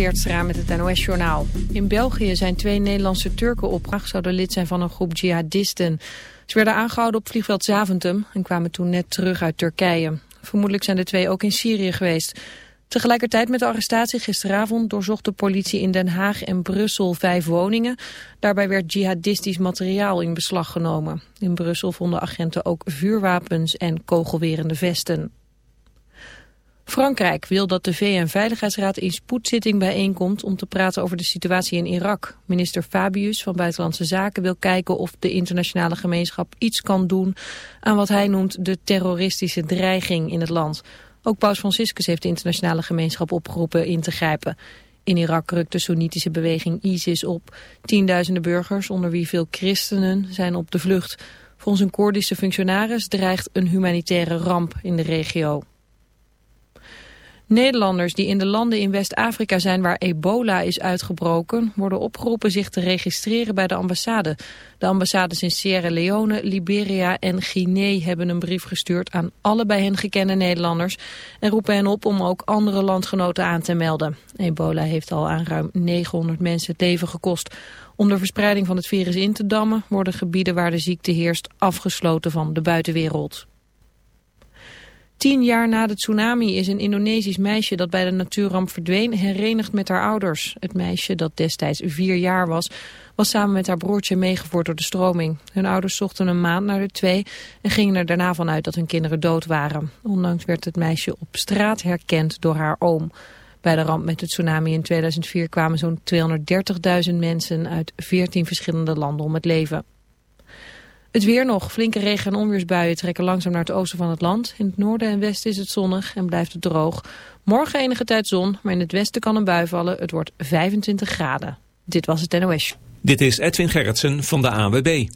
Met het NOS-journaal. In België zijn twee Nederlandse Turken opgebracht... zouden lid zijn van een groep jihadisten. Ze werden aangehouden op vliegveld Zaventem... en kwamen toen net terug uit Turkije. Vermoedelijk zijn de twee ook in Syrië geweest. Tegelijkertijd met de arrestatie gisteravond doorzocht de politie in Den Haag en Brussel vijf woningen. Daarbij werd jihadistisch materiaal in beslag genomen. In Brussel vonden agenten ook vuurwapens en kogelwerende vesten. Frankrijk wil dat de VN-veiligheidsraad in spoedzitting bijeenkomt om te praten over de situatie in Irak. Minister Fabius van Buitenlandse Zaken wil kijken of de internationale gemeenschap iets kan doen aan wat hij noemt de terroristische dreiging in het land. Ook Paus Franciscus heeft de internationale gemeenschap opgeroepen in te grijpen. In Irak rukt de Soenitische beweging ISIS op. Tienduizenden burgers, onder wie veel christenen, zijn op de vlucht. Volgens een Koerdische functionaris dreigt een humanitaire ramp in de regio. Nederlanders die in de landen in West-Afrika zijn waar ebola is uitgebroken... worden opgeroepen zich te registreren bij de ambassade. De ambassades in Sierra Leone, Liberia en Guinea hebben een brief gestuurd... aan alle bij hen gekende Nederlanders... en roepen hen op om ook andere landgenoten aan te melden. Ebola heeft al aan ruim 900 mensen het leven gekost. Om de verspreiding van het virus in te dammen... worden gebieden waar de ziekte heerst afgesloten van de buitenwereld. Tien jaar na de tsunami is een Indonesisch meisje dat bij de natuurramp verdween herenigd met haar ouders. Het meisje, dat destijds vier jaar was, was samen met haar broertje meegevoerd door de stroming. Hun ouders zochten een maand naar de twee en gingen er daarna vanuit dat hun kinderen dood waren. Ondanks werd het meisje op straat herkend door haar oom. Bij de ramp met de tsunami in 2004 kwamen zo'n 230.000 mensen uit 14 verschillende landen om het leven. Het weer nog. Flinke regen- en onweersbuien trekken langzaam naar het oosten van het land. In het noorden en westen is het zonnig en blijft het droog. Morgen enige tijd zon, maar in het westen kan een bui vallen. Het wordt 25 graden. Dit was het NOS. Dit is Edwin Gerritsen van de AWB.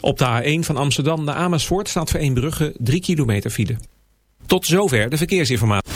Op de A1 van Amsterdam naar Amersfoort staat voor Brugge 3 kilometer file. Tot zover de verkeersinformatie.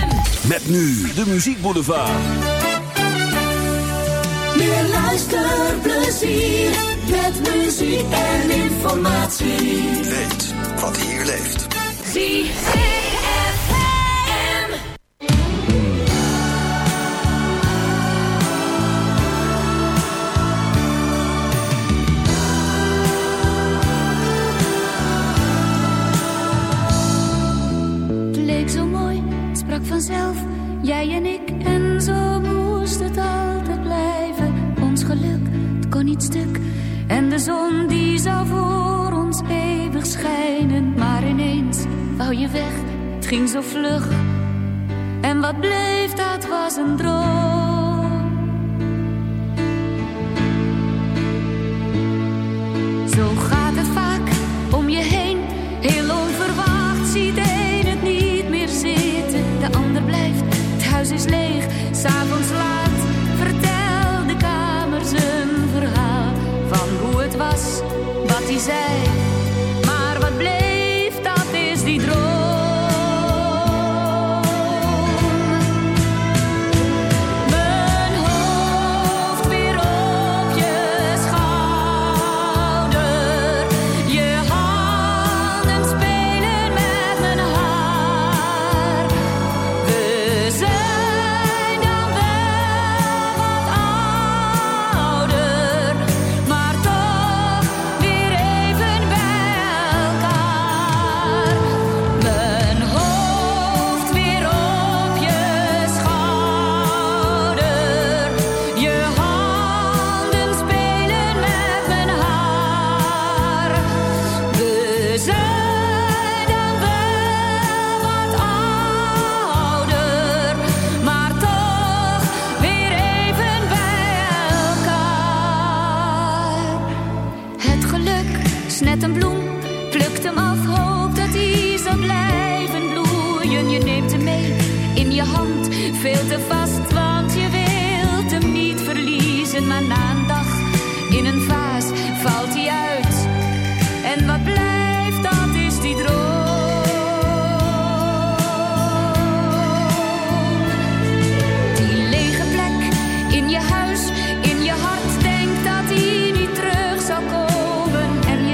Met nu de Muziek Boulevard. Meer luisterplezier Met muziek en informatie. Weet wat hier leeft. ZFM. Vanzelf, jij en ik. En zo moest het altijd blijven. Ons geluk, het kon niet stuk. En de zon die zou voor ons eeuwig schijnen. Maar ineens wou je weg, het ging zo vlug. En wat bleef, dat was een droom.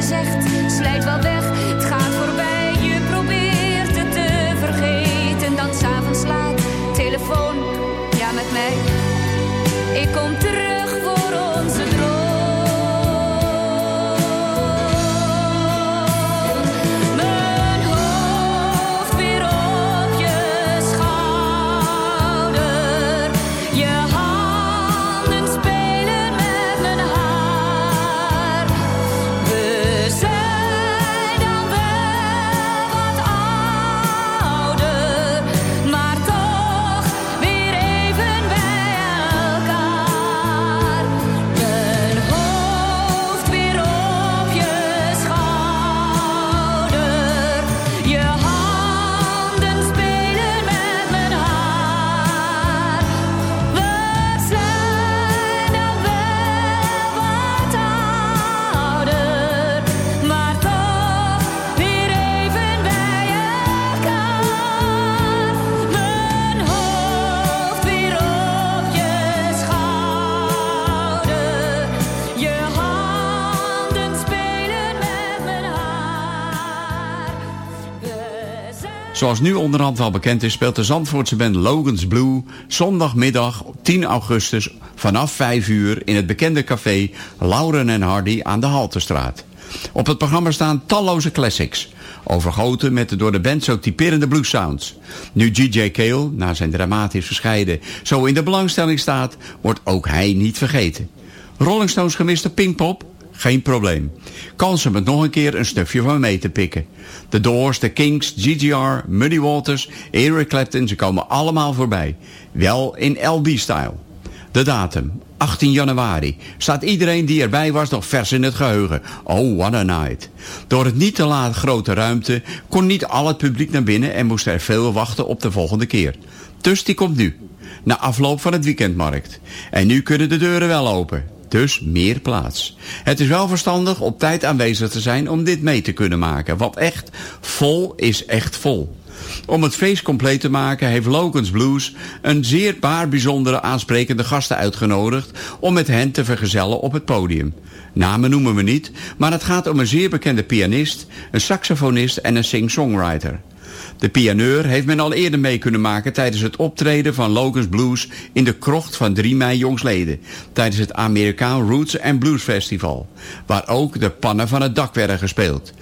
Zegt, Zoals nu onderhand wel bekend is, speelt de Zandvoortse band Logan's Blue zondagmiddag 10 augustus vanaf 5 uur in het bekende café Lauren en Hardy aan de Haltestraat. Op het programma staan talloze classics, overgoten met de door de band zo typerende blues sounds. Nu G.J. Cale, na zijn dramatisch verscheiden, zo in de belangstelling staat, wordt ook hij niet vergeten. Rolling Stones gemiste Pinkpop? Geen probleem. Kans om het nog een keer een snufje van mee te pikken. The Doors, The Kinks, GGR, Muddy Waters, Eric Clapton, ze komen allemaal voorbij. Wel in LB-style. De datum, 18 januari, staat iedereen die erbij was nog vers in het geheugen. Oh, what a night. Door het niet te laat grote ruimte kon niet al het publiek naar binnen en moest er veel wachten op de volgende keer. Dus die komt nu, na afloop van het weekendmarkt. En nu kunnen de deuren wel open. Dus meer plaats. Het is wel verstandig op tijd aanwezig te zijn om dit mee te kunnen maken. Want echt, vol is echt vol. Om het feest compleet te maken heeft Logan's Blues een zeer paar bijzondere aansprekende gasten uitgenodigd om met hen te vergezellen op het podium. Namen noemen we niet, maar het gaat om een zeer bekende pianist, een saxofonist en een sing-songwriter. De pianeur heeft men al eerder mee kunnen maken tijdens het optreden van Logan's Blues in de krocht van 3 mei jongsleden, tijdens het Amerikaan Roots and Blues Festival, waar ook de pannen van het dak werden gespeeld.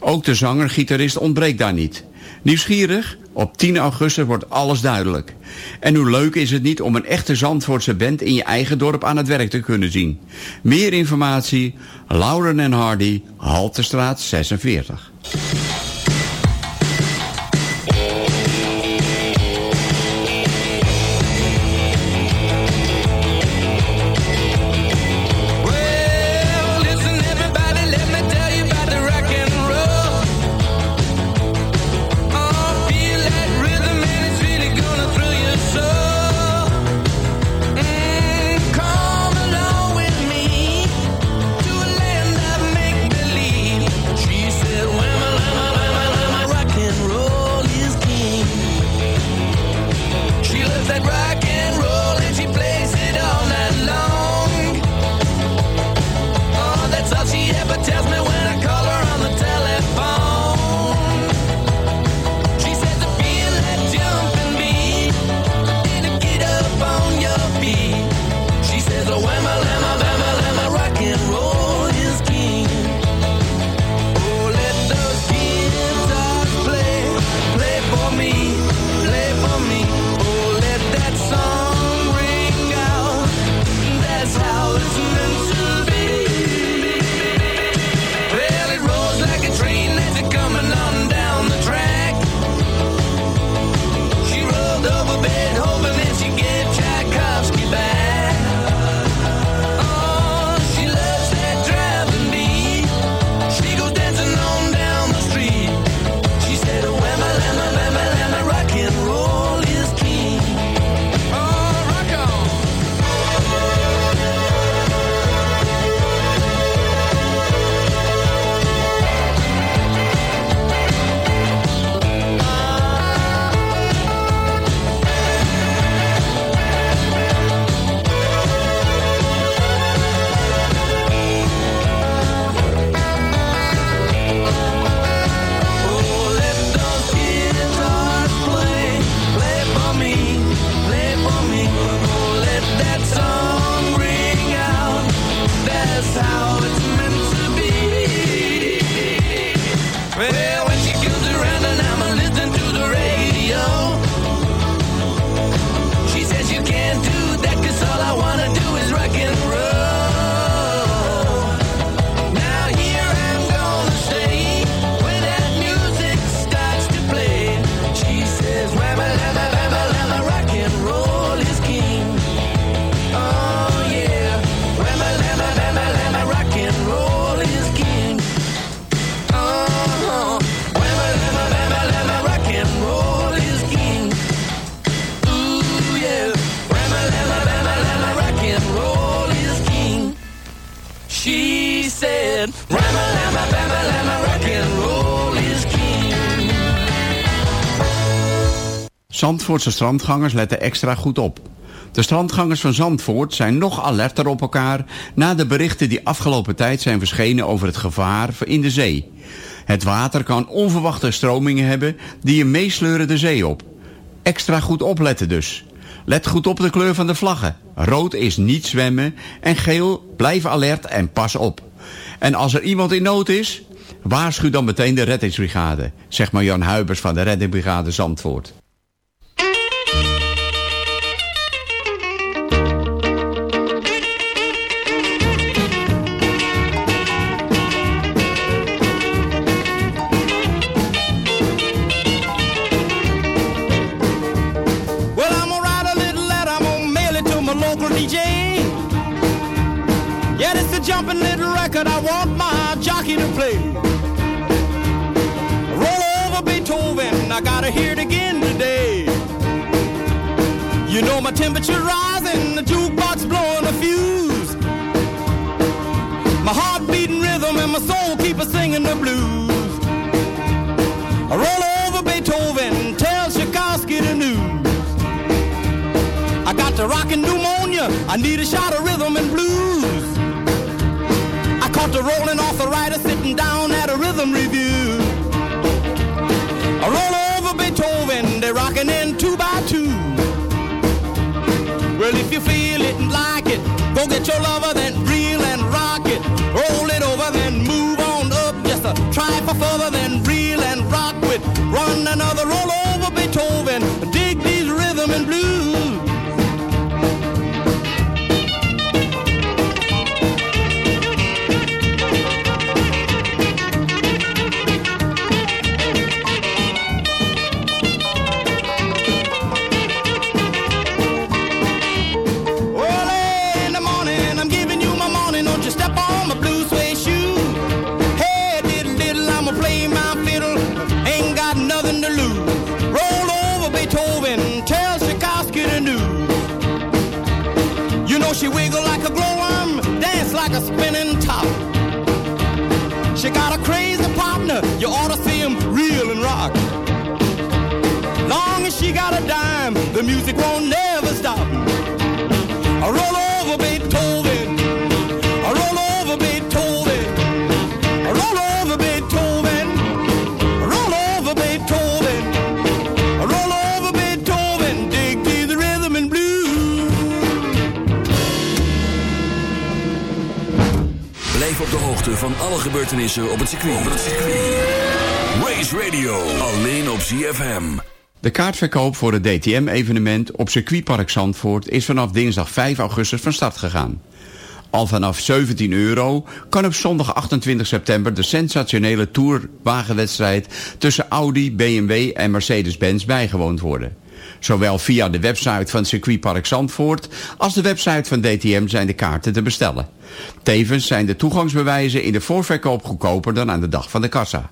Ook de zanger-gitarist ontbreekt daar niet. Nieuwsgierig? Op 10 augustus wordt alles duidelijk. En hoe leuk is het niet om een echte Zandvoortse band in je eigen dorp aan het werk te kunnen zien. Meer informatie, Lauren en Hardy, Haltestraat 46. Zandvoortse strandgangers letten extra goed op. De strandgangers van Zandvoort zijn nog alerter op elkaar... na de berichten die afgelopen tijd zijn verschenen over het gevaar in de zee. Het water kan onverwachte stromingen hebben die je meesleuren de zee op. Extra goed opletten dus. Let goed op de kleur van de vlaggen. Rood is niet zwemmen en geel blijf alert en pas op. En als er iemand in nood is, waarschuw dan meteen de reddingsbrigade, zegt maar Jan Huibers van de reddingsbrigade Zandvoort. I gotta hear it again today. You know my temperature rising, the jukebox blowing a fuse. My heart beating rhythm and my soul keep a singing the blues. I roll over Beethoven, tell Tchaikovsky the news. I got the rockin' pneumonia, I need a shot of rhythm and blues. I caught the rolling off the rider sitting down and like it, go get your lover, then reel and rock it. Roll it over, then move on up. Just a try for further, then reel and rock with. Run another roll over Beethoven. Dig these rhythm and blues. Spinning top. She got a crazy partner, you ought to see him reel and rock. Long as she got a dime, the music won't never stop. I roll over Beethoven. Van alle gebeurtenissen op het circuit. Race Radio, alleen op ZFM. De kaartverkoop voor het DTM-evenement op circuitpark Zandvoort is vanaf dinsdag 5 augustus van start gegaan. Al vanaf 17 euro kan op zondag 28 september de sensationele tourwagenwedstrijd tussen Audi, BMW en Mercedes-Benz bijgewoond worden. Zowel via de website van circuitpark Zandvoort als de website van DTM zijn de kaarten te bestellen. Tevens zijn de toegangsbewijzen in de voorverkoop goedkoper dan aan de dag van de kassa.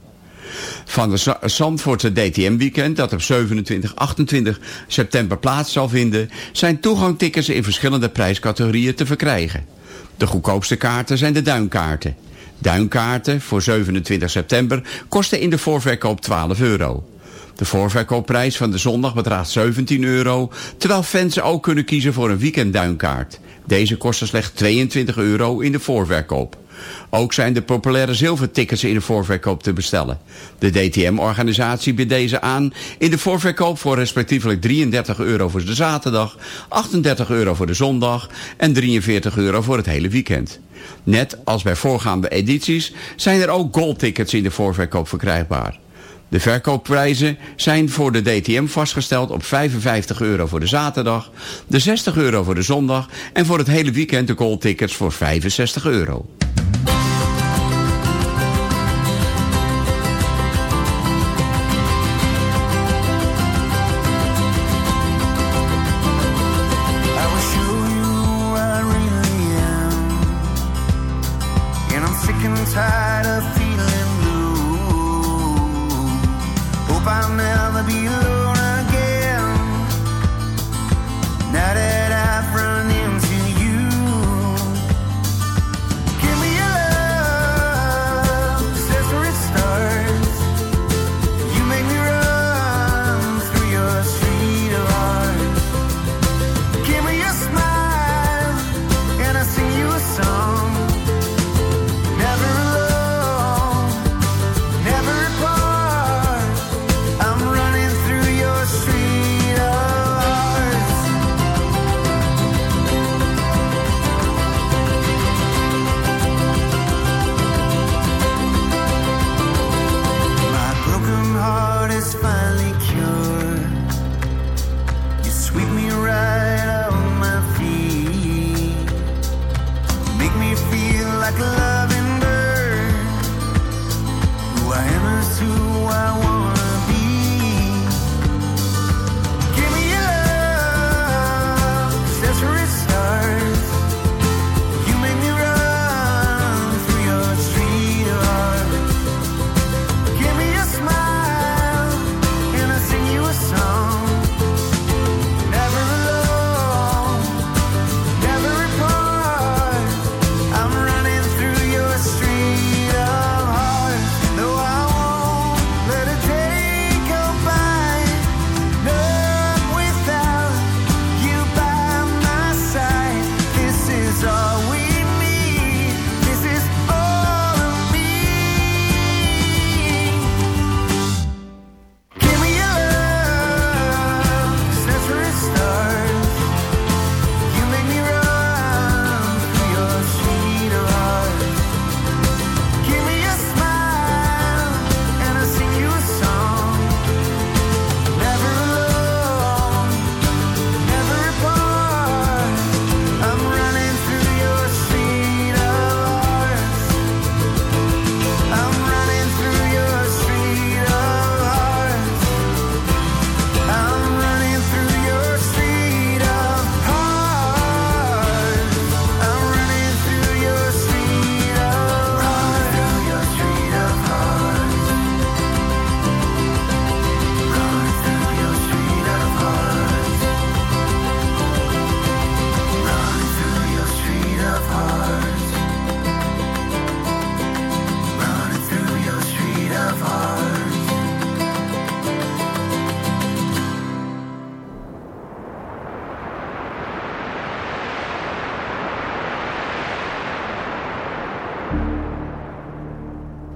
Van de Zandvoortse DTM-weekend dat op 27, 28 september plaats zal vinden... zijn toegangtickets in verschillende prijscategorieën te verkrijgen. De goedkoopste kaarten zijn de duinkaarten. Duinkaarten voor 27 september kosten in de voorverkoop 12 euro. De voorverkoopprijs van de zondag bedraagt 17 euro... terwijl fans ook kunnen kiezen voor een weekendduinkaart. Deze kosten slechts 22 euro in de voorverkoop. Ook zijn de populaire zilvertickets in de voorverkoop te bestellen. De DTM-organisatie biedt deze aan in de voorverkoop voor respectievelijk 33 euro voor de zaterdag, 38 euro voor de zondag en 43 euro voor het hele weekend. Net als bij voorgaande edities zijn er ook goldtickets in de voorverkoop verkrijgbaar. De verkoopprijzen zijn voor de DTM vastgesteld op 55 euro voor de zaterdag, de 60 euro voor de zondag en voor het hele weekend de goldtickets voor 65 euro.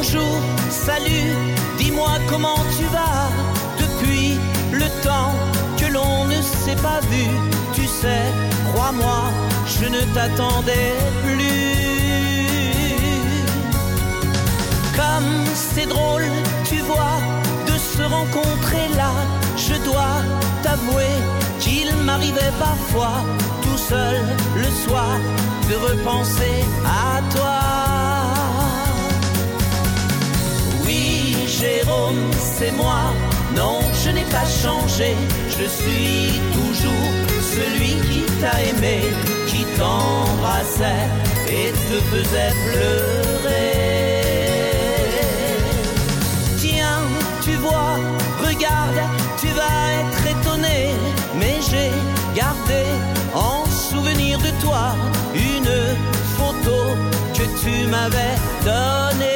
Bonjour, salut, dis-moi comment tu vas depuis le temps que l'on ne s'est pas vu. Tu sais, crois-moi, je ne t'attendais plus. Comme c'est drôle, tu vois, de se rencontrer là, je dois t'avouer qu'il m'arrivait parfois, tout seul le soir, de repenser à toi. Jérôme, c'est moi. Non, je n'ai pas changé. Je suis toujours celui qui t'a aimé, qui t'embrassait et te faisait pleurer. Tiens, tu vois, regarde, tu vas être étonné, mais j'ai gardé en souvenir de toi une photo que tu m'avais donnée.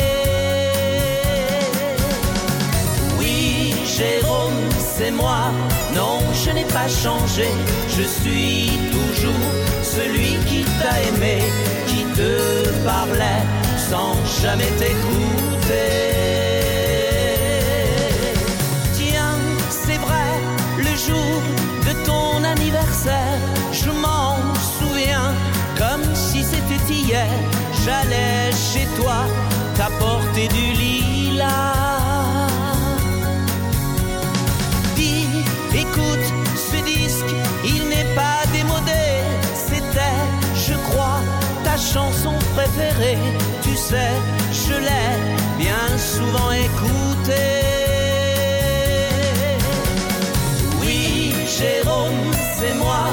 Changé. Je suis toujours celui qui t'a aimé, qui te parlait sans jamais t'écouter. Tiens, c'est vrai, le jour de ton anniversaire, je m'en souviens comme si c'était hier. J'allais chez toi t'apporter du lilas. Tu sais, je l'ai bien souvent écoutée. Oui, Jérôme, c'est moi.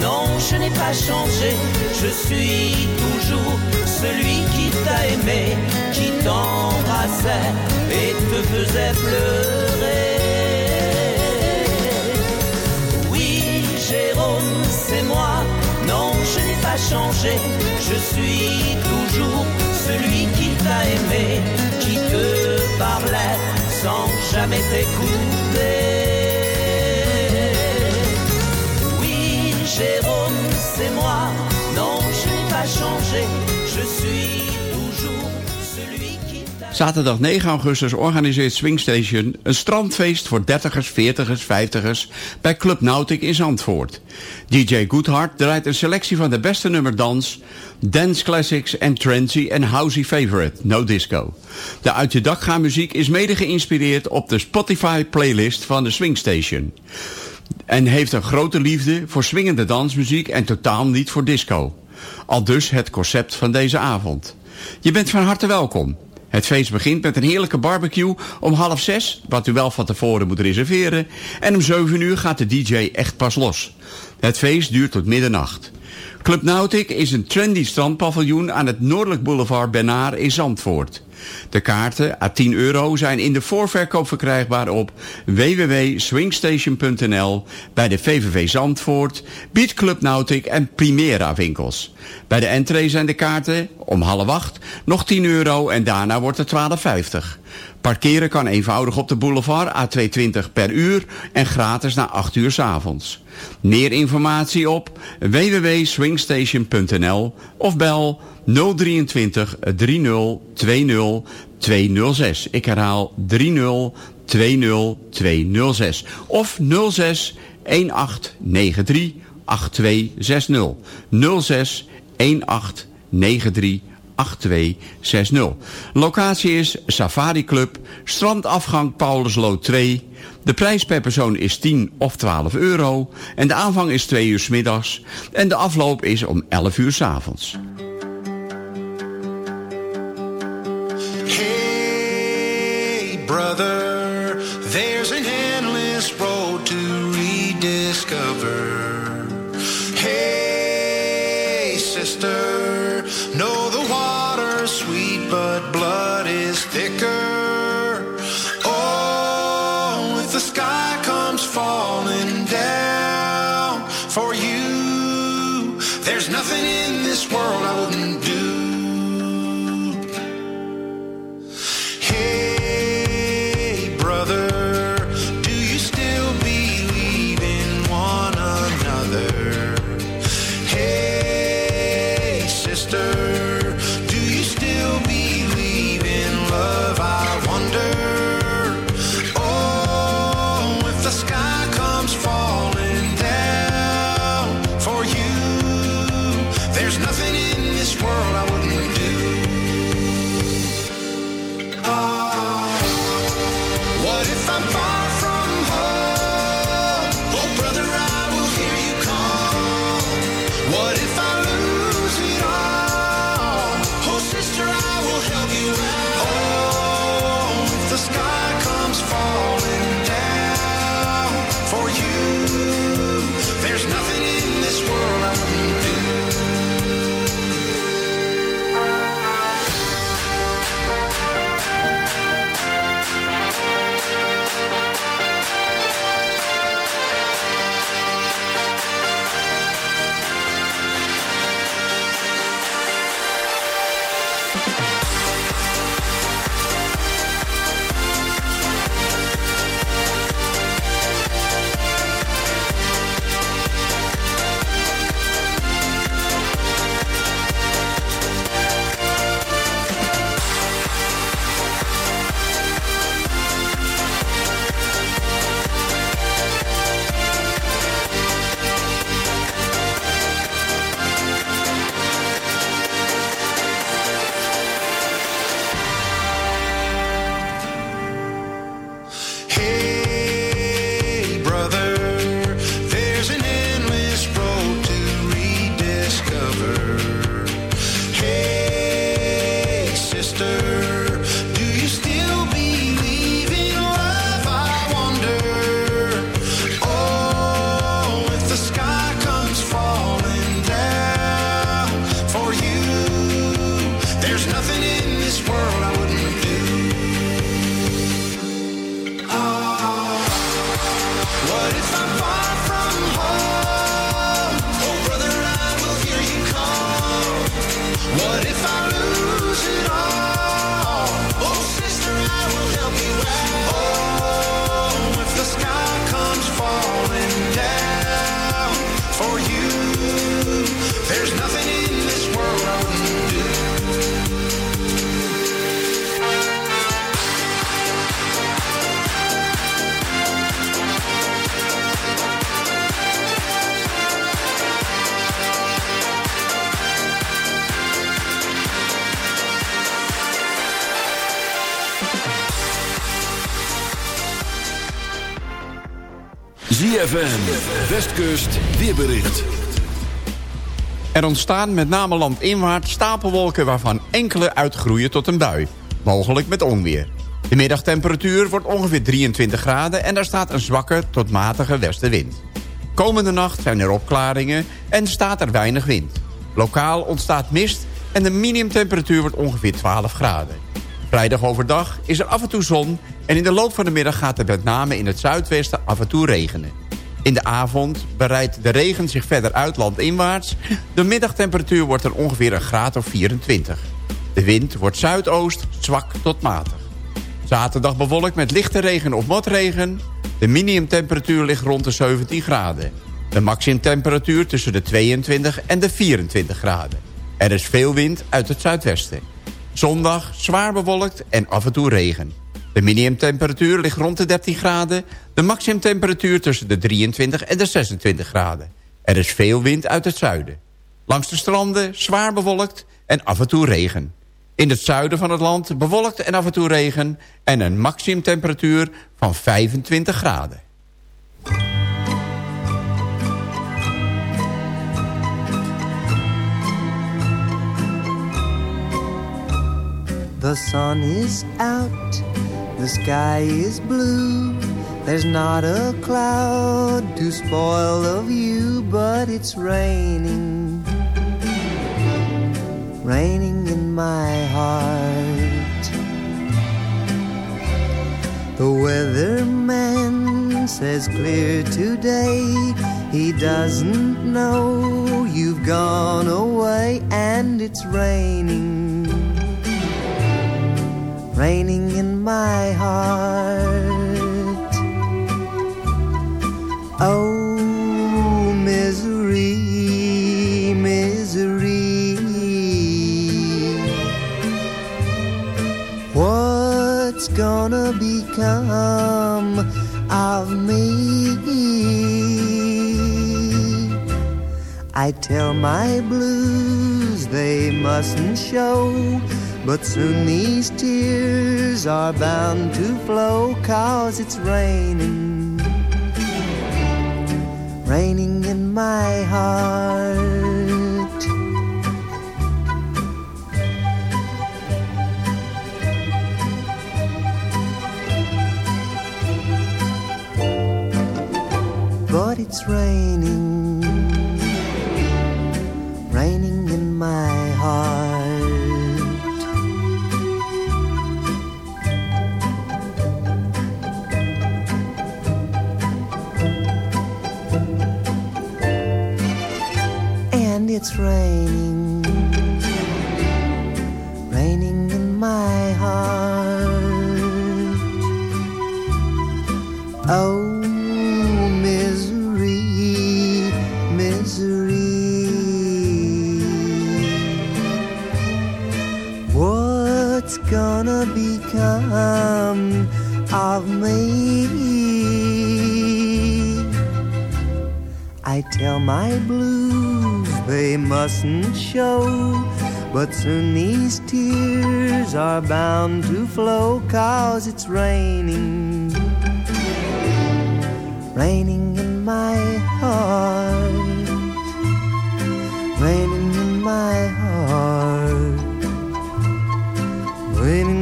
Non, je n'ai pas changé. Je suis toujours celui qui t'a aimé, qui t'embrassait et te faisait pleurer. Je suis toujours celui qui t'a aimé, qui te parlait sans jamais t'écouter. Oui, Jérôme, c'est moi. Non, je n'ai pas changé. Je suis Zaterdag 9 augustus organiseert Swingstation een strandfeest voor 30ers, 40ers, 50ers bij Club Nautic in Zandvoort. DJ Goodhart draait een selectie van de beste nummer dans, dance classics en trendy en housey favorite, no disco. De uit je dak gaan muziek is mede geïnspireerd op de Spotify playlist van de Swingstation. En heeft een grote liefde voor swingende dansmuziek en totaal niet voor disco. Al dus het concept van deze avond. Je bent van harte welkom. Het feest begint met een heerlijke barbecue om half zes, wat u wel van tevoren moet reserveren. En om zeven uur gaat de DJ echt pas los. Het feest duurt tot middernacht. Club Nautic is een trendy strandpaviljoen aan het Noordelijk Boulevard Benaar in Zandvoort. De kaarten à 10 euro zijn in de voorverkoop verkrijgbaar op www.swingstation.nl bij de VVV Zandvoort, Beat Club Nautic en Primera winkels. Bij de entree zijn de kaarten om half acht nog 10 euro en daarna wordt het 12,50. Parkeren kan eenvoudig op de boulevard A220 per uur en gratis na 8 uur 's avonds. Meer informatie op www.swingstation.nl of bel 023 30 20 206. Ik herhaal 30 20 206 of 06 1893 8260. 06 1893 8260. Locatie is Safari Club, strandafgang Paulusloot 2. De prijs per persoon is 10 of 12 euro. En de aanvang is 2 uur middags. En de afloop is om 11 uur s avonds. Brother, ZFM, Westkust, weerbericht. Er ontstaan met name landinwaarts stapelwolken waarvan enkele uitgroeien tot een bui. Mogelijk met onweer. De middagtemperatuur wordt ongeveer 23 graden en er staat een zwakke tot matige westenwind. Komende nacht zijn er opklaringen en staat er weinig wind. Lokaal ontstaat mist en de minimumtemperatuur wordt ongeveer 12 graden. Vrijdag overdag is er af en toe zon en in de loop van de middag gaat het met name in het zuidwesten af en toe regenen. In de avond bereidt de regen zich verder uit landinwaarts. De middagtemperatuur wordt er ongeveer een graad of 24. De wind wordt zuidoost, zwak tot matig. Zaterdag bewolkt met lichte regen of motregen. De minimumtemperatuur ligt rond de 17 graden. De maximumtemperatuur tussen de 22 en de 24 graden. Er is veel wind uit het zuidwesten. Zondag zwaar bewolkt en af en toe regen. De minimumtemperatuur ligt rond de 13 graden. De maximumtemperatuur tussen de 23 en de 26 graden. Er is veel wind uit het zuiden. Langs de stranden zwaar bewolkt en af en toe regen. In het zuiden van het land bewolkt en af en toe regen... en een maximumtemperatuur van 25 graden. The sun is out, the sky is blue. There's not a cloud to spoil the view, but it's raining. Raining in my heart. The weatherman says clear today. He doesn't know you've gone away and it's raining raining in my heart. Become of me? I tell my blues they mustn't show but soon these tears are bound to flow cause it's raining Raining in my heart But it's raining. Raining in my heart. And it's raining, become of me? I tell my blues they mustn't show. But soon these tears are bound to flow, cause it's raining. Raining in my heart. Raining in my heart. Raining in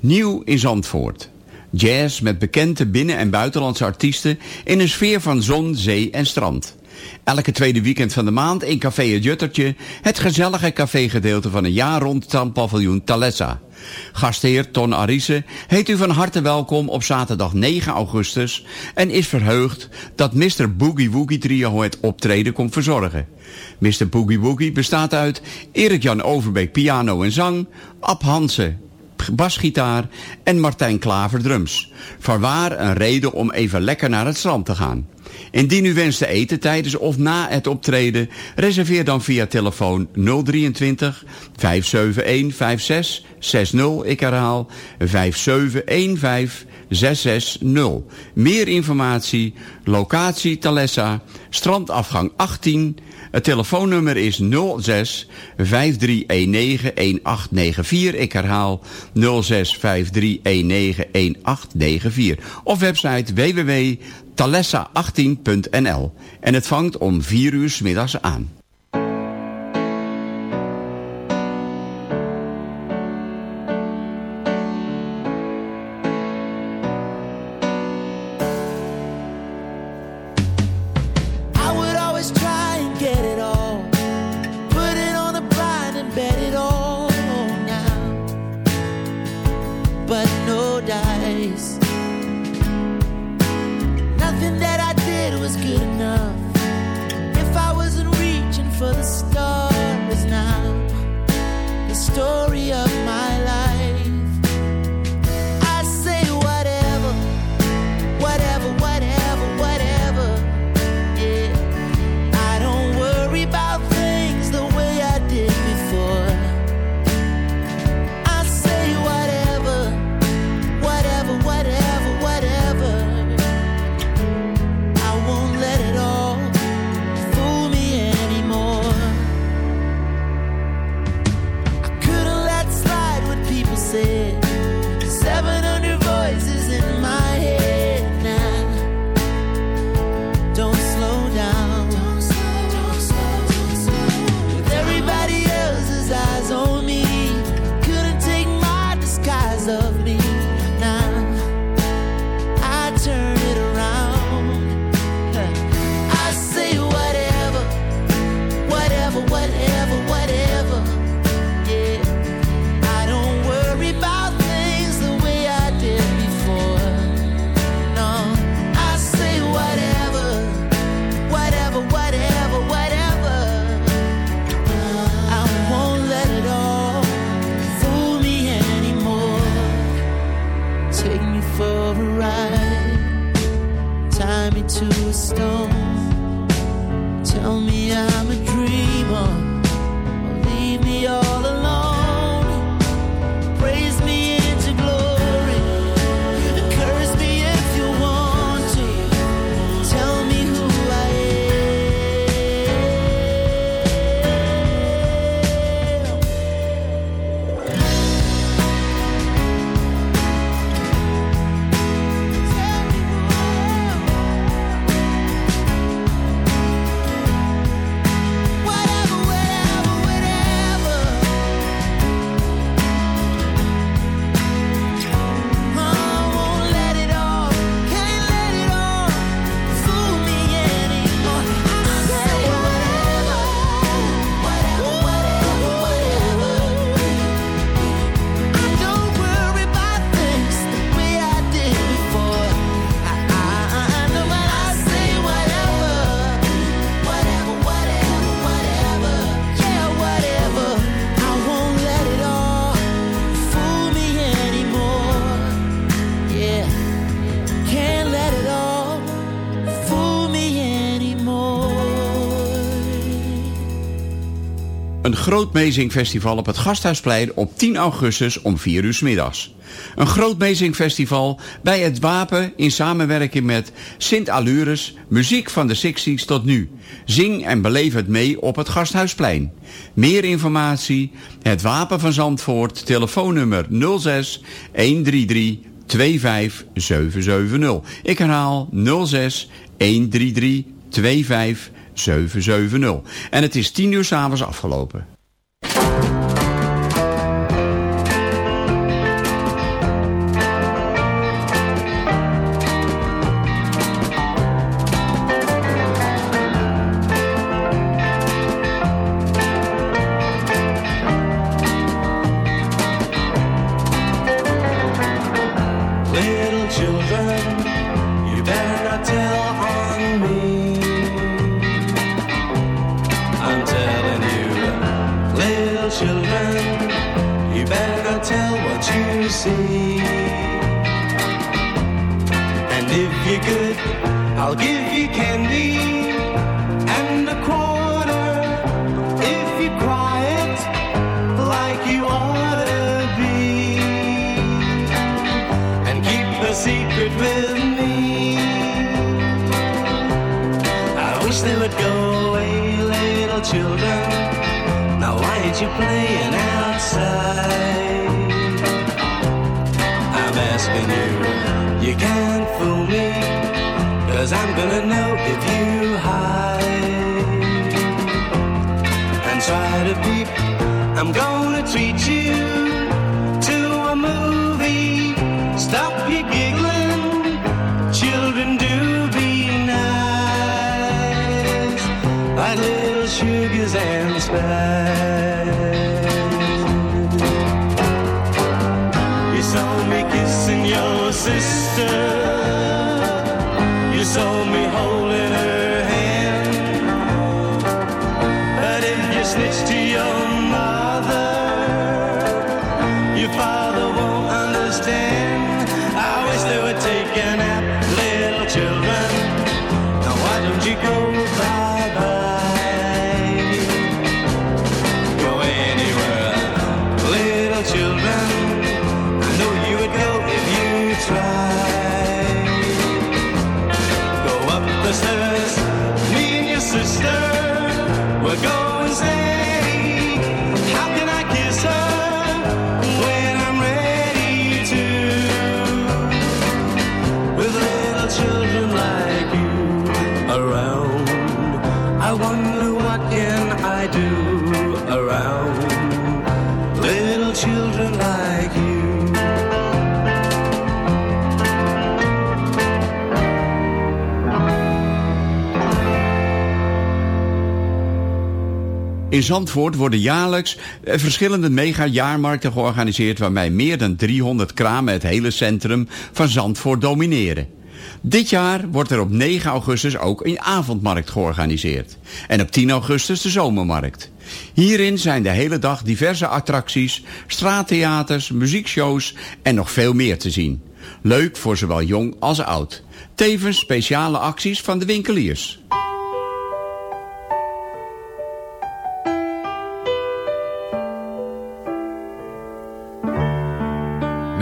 Nieuw in Zandvoort. Jazz met bekende binnen- en buitenlandse artiesten in een sfeer van zon, zee en strand. Elke tweede weekend van de maand in Café Het Juttertje... het gezellige cafégedeelte van een jaar rond strandpaviljoen Thalessa. Gastheer Ton Arise heet u van harte welkom op zaterdag 9 augustus... en is verheugd dat Mr. Boogie Woogie Trio het optreden komt verzorgen. Mr. Boogie Woogie bestaat uit Erik-Jan Overbeek piano en zang... Ab Hansen basgitaar en Martijn Klaver drums. Voorwaar een reden om even lekker naar het strand te gaan. Indien u wenst te eten tijdens of na het optreden, reserveer dan via telefoon 023 571 5660. Ik herhaal 571 660. Meer informatie, locatie Thalessa, strandafgang 18. Het telefoonnummer is 06 5319 1894. Ik herhaal 06 5319 1894. Of website www.talessa18.nl. En het vangt om 4 uur 's middags aan. Grootmeezingfestival op het Gasthuisplein op 10 augustus om 4 uur middags. Een grootmeezingfestival bij het Wapen in samenwerking met Sint Allures, muziek van de Sixties tot nu. Zing en beleef het mee op het Gasthuisplein. Meer informatie, het Wapen van Zandvoort, telefoonnummer 06 133 25770. Ik herhaal 06 133 25770. 770. En het is 10 uur s'avonds afgelopen. Zandvoort worden jaarlijks eh, verschillende mega-jaarmarkten georganiseerd... waarbij meer dan 300 kramen het hele centrum van Zandvoort domineren. Dit jaar wordt er op 9 augustus ook een avondmarkt georganiseerd. En op 10 augustus de zomermarkt. Hierin zijn de hele dag diverse attracties, straattheaters, muziekshows en nog veel meer te zien. Leuk voor zowel jong als oud. Tevens speciale acties van de winkeliers.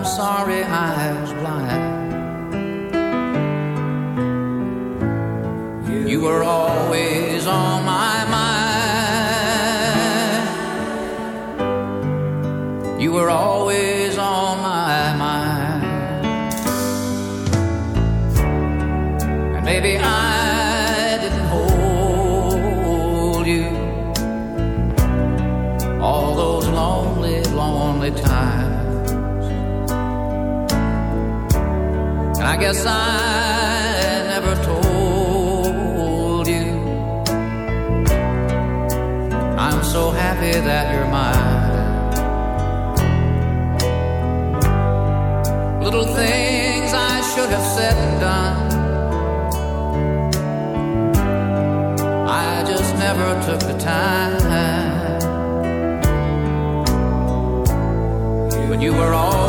I'm sorry I was blind. Guess I never told you I'm so happy that you're mine. Little things I should have said and done. I just never took the time. But you were always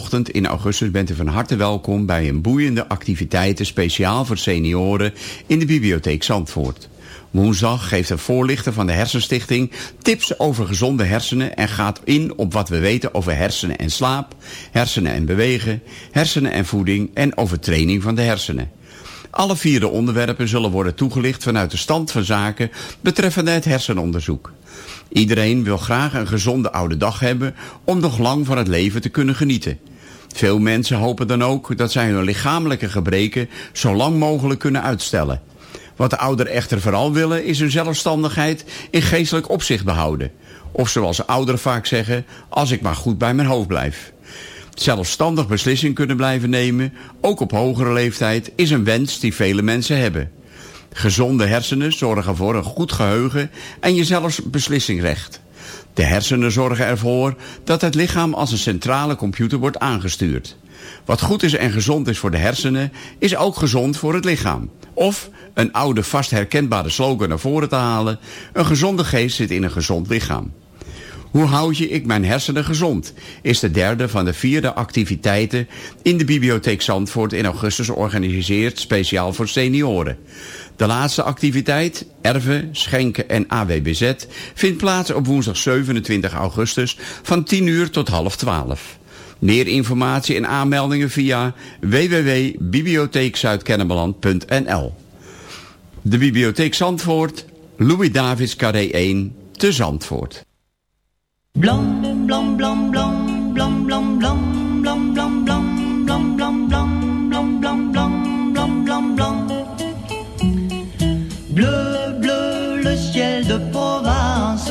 Iedere woensdagochtend in augustus bent u van harte welkom bij een boeiende activiteiten speciaal voor senioren in de bibliotheek Zandvoort. Woensdag geeft een voorlichter van de Hersenstichting tips over gezonde hersenen en gaat in op wat we weten over hersenen en slaap, hersenen en bewegen, hersenen en voeding en over training van de hersenen. Alle vier de onderwerpen zullen worden toegelicht vanuit de stand van zaken betreffende het hersenonderzoek. Iedereen wil graag een gezonde oude dag hebben om nog lang van het leven te kunnen genieten. Veel mensen hopen dan ook dat zij hun lichamelijke gebreken zo lang mogelijk kunnen uitstellen. Wat de ouderen echter vooral willen is hun zelfstandigheid in geestelijk opzicht behouden. Of zoals ouderen vaak zeggen, als ik maar goed bij mijn hoofd blijf. Zelfstandig beslissing kunnen blijven nemen, ook op hogere leeftijd, is een wens die vele mensen hebben. Gezonde hersenen zorgen voor een goed geheugen en je zelfs beslissingsrecht. De hersenen zorgen ervoor dat het lichaam als een centrale computer wordt aangestuurd. Wat goed is en gezond is voor de hersenen, is ook gezond voor het lichaam. Of, een oude vast herkenbare slogan naar voren te halen... een gezonde geest zit in een gezond lichaam. Hoe houd je ik mijn hersenen gezond? Is de derde van de vierde activiteiten in de Bibliotheek Zandvoort in augustus georganiseerd speciaal voor senioren. De laatste activiteit, erven, schenken en AWBZ, vindt plaats op woensdag 27 augustus van 10 uur tot half 12. Meer informatie en aanmeldingen via www.bibliotheekzuidkennemerland.nl De Bibliotheek Zandvoort, Louis Davids Carré 1, te Zandvoort. Blanc, blanc, blanc, blanc, blanc, blanc, blanc, blanc, blanc, blanc, blanc, blanc, blanc, blanc, blanc, blanc, blanc, blanc, blanc. Bleu, bleu, le ciel de Provence.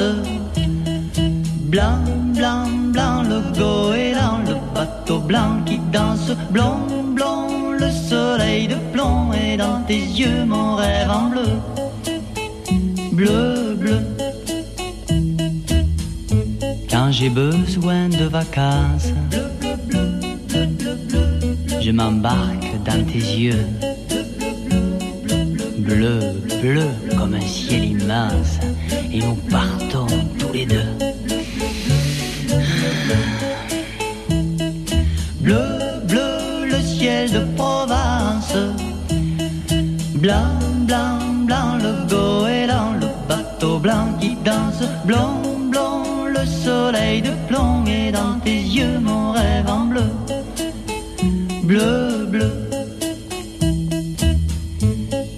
Blanc, blanc, blanc, le goéland, le bateau blanc qui danse. Blanc, blanc, le soleil de plomb et dans tes yeux mon rêve en bleu. Bleu, bleu. J'ai besoin de vacances, je m'embarque dans tes yeux. Bleu, bleu comme un ciel immense, et nous partons tous les deux. Bleu, bleu, le ciel de Provence. Blanc, blanc, blanc, le goéland, le bateau blanc qui danse. Blanc, blanc, le soleil de plomb et dans tes yeux mon rêve en bleu. Bleu, bleu.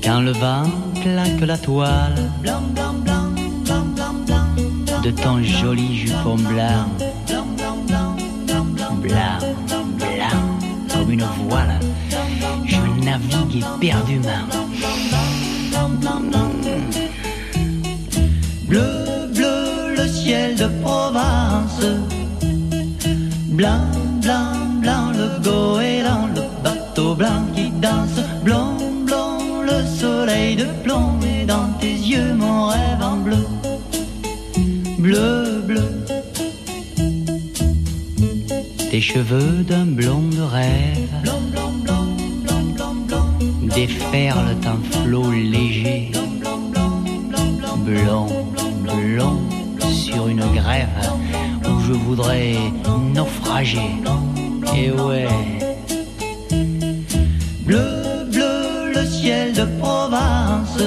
Quand le vent claque la toile blanc, blanc, blanc, blanc, blanc, blanc, de ton joli jupon blanc. Blanc, blanc, blanc, blanc, blanc, blanc, comme une voile. Je navigue éperdument. Ciel de Provence. Blanc, blanc, blanc, le goéland, le bateau blanc qui danse. Blanc, blanc, le soleil de plomb et dans tes yeux mon rêve en bleu. Bleu, bleu. Tes cheveux d'un blond de rêve. Blanc, blanc, blanc, blanc, blanc, blanc. Déferlent un flot léger. Blanc, blanc, sur grève où je voudrais naufrager. Et ouais. Bleu, bleu, le ciel de Provence.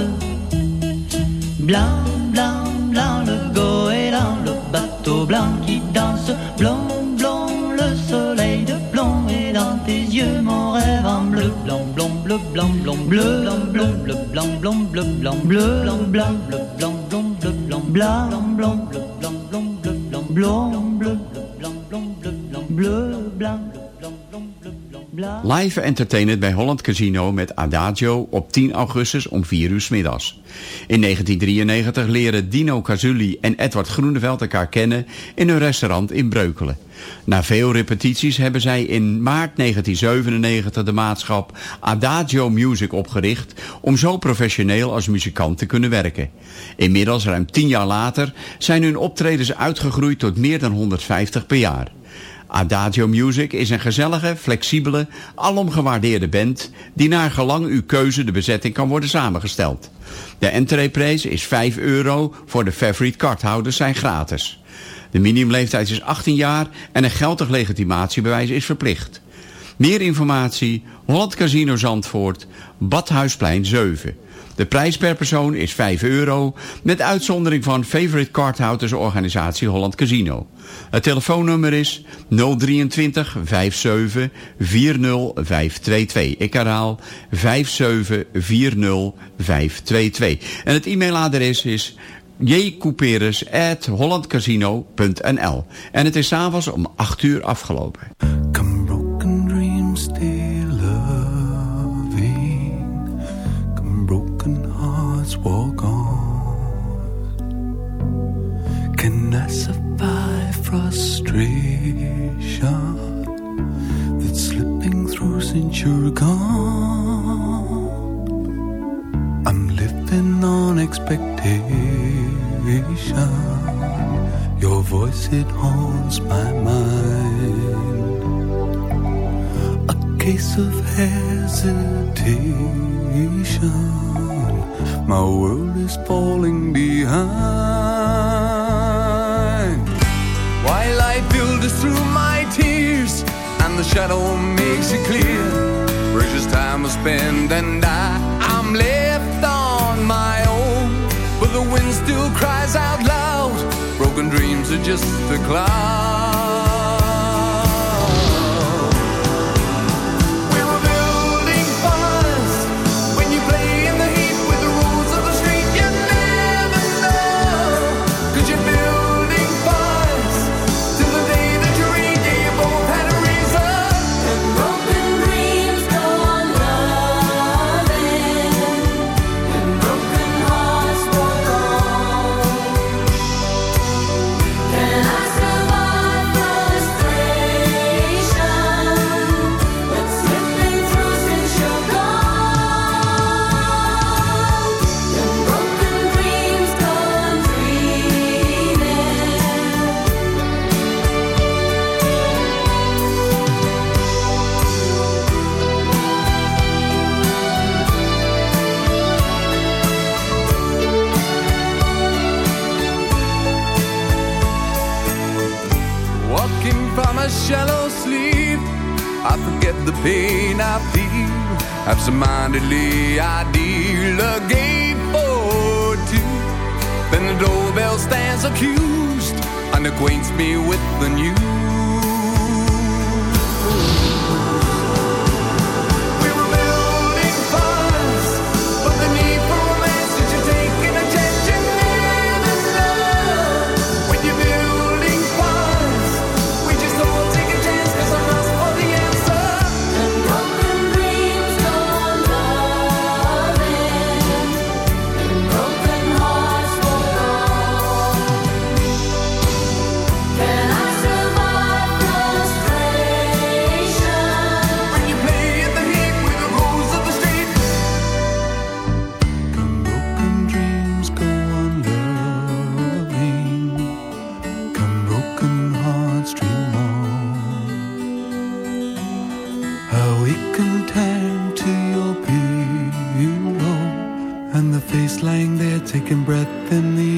Blanc, blanc, blanc, le goéland, le bateau blanc qui danse. Blanc, blanc, le soleil de plomb et dans tes yeux mon rêve en bleu. Blanc, blanc, bleu, blanc, blanc, bleu, blanc, blanc, bleu, blanc, blanc, bleu, blanc, bleu, blanc, blanc, bleu, blanc, blanc, bleu, blanc, blanc, Live entertainment bij Holland Casino met Adagio op 10 augustus om 4 uur 's middags. In 1993 leren Dino Cazzulli en Edward Groeneveld elkaar kennen in een restaurant in Breukelen. Na veel repetities hebben zij in maart 1997 de maatschap Adagio Music opgericht om zo professioneel als muzikant te kunnen werken. Inmiddels, ruim 10 jaar later, zijn hun optredens uitgegroeid tot meer dan 150 per jaar. Adagio Music is een gezellige, flexibele, alom gewaardeerde band... die naar gelang uw keuze de bezetting kan worden samengesteld. De entreeprijs is 5 euro, voor de favorite cardhouders zijn gratis. De minimumleeftijd is 18 jaar en een geldig legitimatiebewijs is verplicht. Meer informatie, Holland Casino Zandvoort, Badhuisplein 7... De prijs per persoon is 5 euro, met uitzondering van Favorite Cardhouders Organisatie Holland Casino. Het telefoonnummer is 023 57 40 522. Ik herhaal 57 40 522. En het e-mailadres is jcouperus@hollandcasino.nl. En het is s'avonds om 8 uur afgelopen. Can I survive frustration that's slipping through since you're gone? I'm living on expectation. Your voice it haunts my mind. A case of hesitation. My world is falling behind. While I filters through my tears, and the shadow makes it clear. Precious time I spend, and I, I'm left on my own. But the wind still cries out loud. Broken dreams are just a cloud. Taking breath in the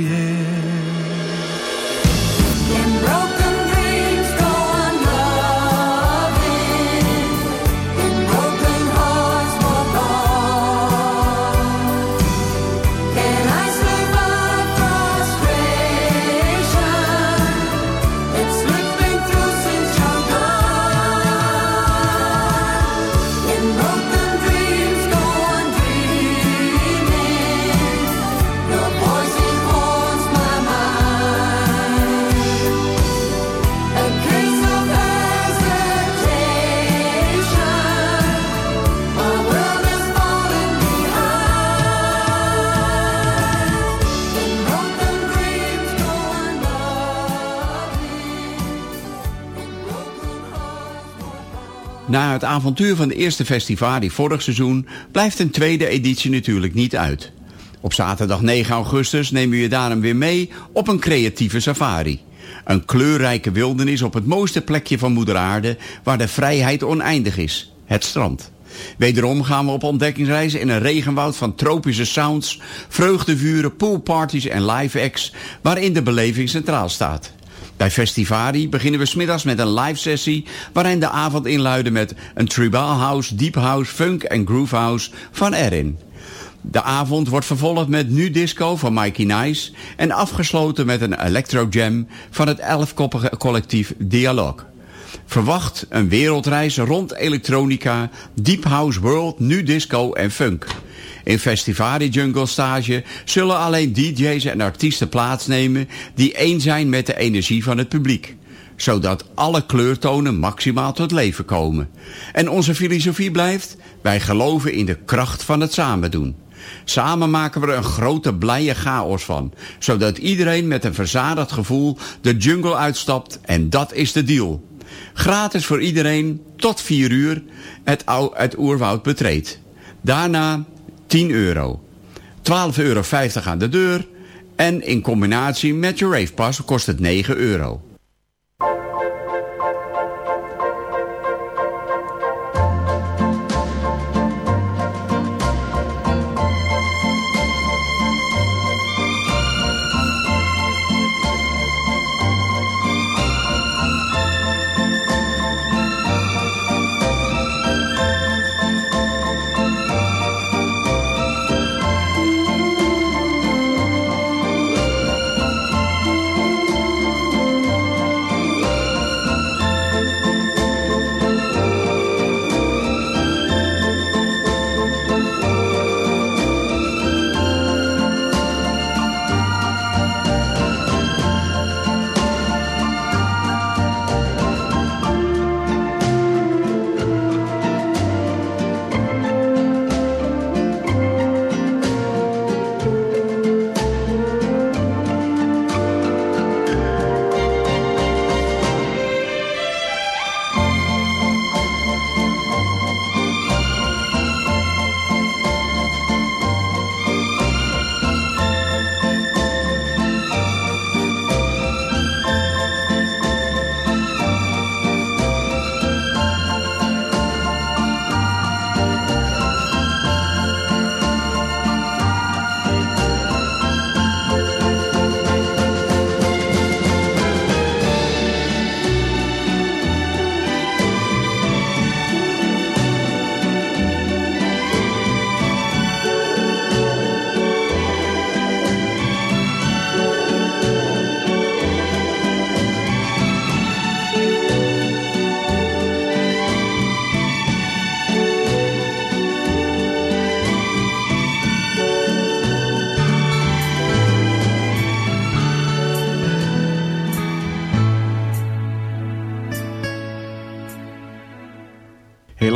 avontuur van de eerste festivari vorig seizoen blijft een tweede editie natuurlijk niet uit. Op zaterdag 9 augustus nemen we je daarom weer mee op een creatieve safari. Een kleurrijke wildernis op het mooiste plekje van moeder aarde waar de vrijheid oneindig is, het strand. Wederom gaan we op ontdekkingsreis in een regenwoud van tropische sounds, vreugdevuren, poolparties en live acts waarin de beleving centraal staat. Bij Festivari beginnen we smiddags met een live sessie waarin de avond inluidde met een tribal house, deep house, funk en groove house van Erin. De avond wordt vervolgd met Nu Disco van Mikey Nice en afgesloten met een electro jam van het elfkoppige collectief Dialoog. Verwacht een wereldreis rond elektronica, deep house world, nu disco en funk. In Festivari Jungle Stage zullen alleen DJ's en artiesten plaatsnemen die één zijn met de energie van het publiek zodat alle kleurtonen maximaal tot leven komen. En onze filosofie blijft, wij geloven in de kracht van het samen doen. Samen maken we er een grote blije chaos van, zodat iedereen met een verzadigd gevoel de jungle uitstapt en dat is de deal. Gratis voor iedereen, tot 4 uur, het, het oerwoud betreedt. Daarna 10 euro. 12,50 euro aan de deur en in combinatie met je ravepas kost het 9 euro.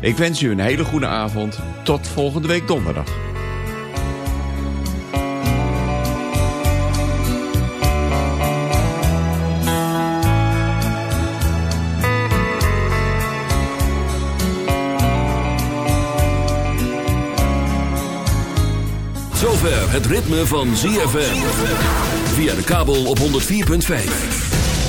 Ik wens u een hele goede avond. Tot volgende week donderdag. Zover het ritme van ZFM. Via de kabel op 104.5.